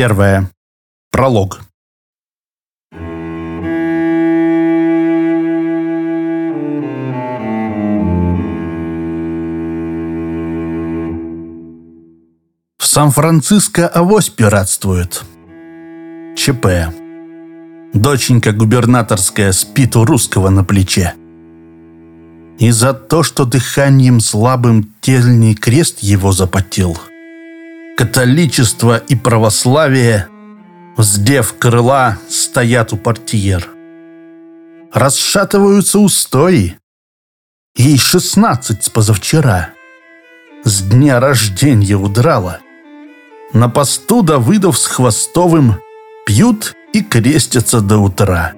Первое. Пролог. В Сан-Франциско авось пиратствует. ЧП. Доченька губернаторская спит у русского на плече. И за то, что дыханием слабым тельный крест его запотел. Католичество и православие, вздев крыла, стоят у портьер. Расшатываются устои. Ей шестнадцать с позавчера. С дня рождения удрала. На посту Давыдов с Хвостовым пьют и крестятся до утра.